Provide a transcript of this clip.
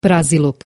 praziluk